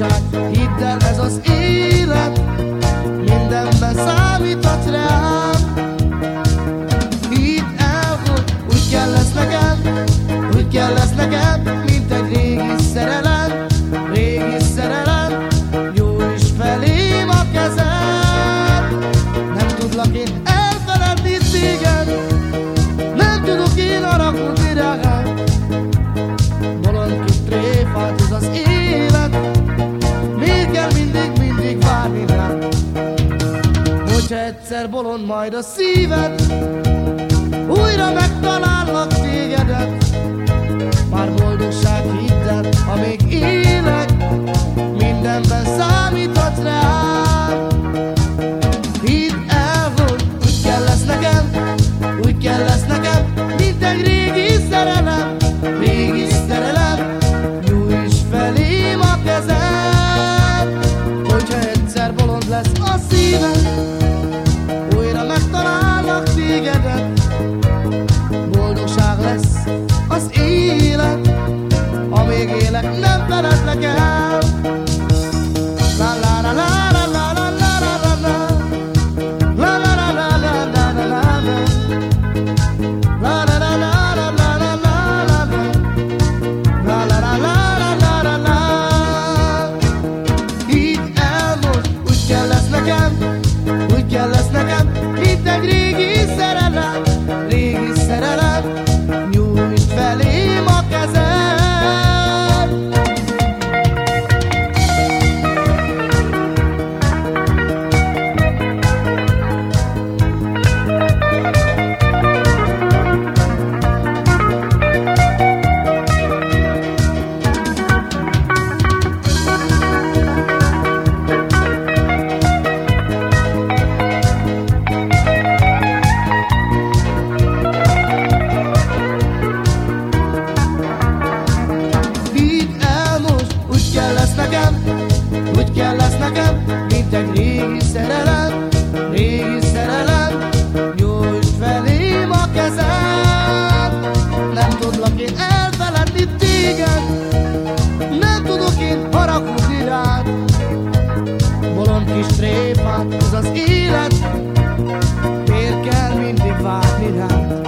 Bolondság, hidd el, ez az élet, mindenben számíthatsz rám. Hidd el, hogy úgy kell lesz nekem, úgy kell lesz nekem, mint egy régi szerelem, régi szerelem, jó is felém a kezem. Nem tudlak én elfeledni téged, nem tudok én haragudni rád. Egyszer bolond majd a szíved, újra megtalállak tégedet. Már boldogság hidd el, ha még élek, mindenben számíthatsz rám. Hidd el, hogy úgy kell lesz nekem, úgy kell lesz nekem, mint egy régi szerelem, régi szerelem, nyújts felém a kezed, szeretlek, nem feledlek el. La la la la. Úgy kell lesz nekem, úgy kell lesz nekem nekem, mint egy régi szerelem, régi szerelem, nyújtsd felém a kezed, Nem tudlak én elfeledni téged, nem tudok én haragudni rád. Bolond kis tréfát, ez az élet, miért kell mindig várni rád?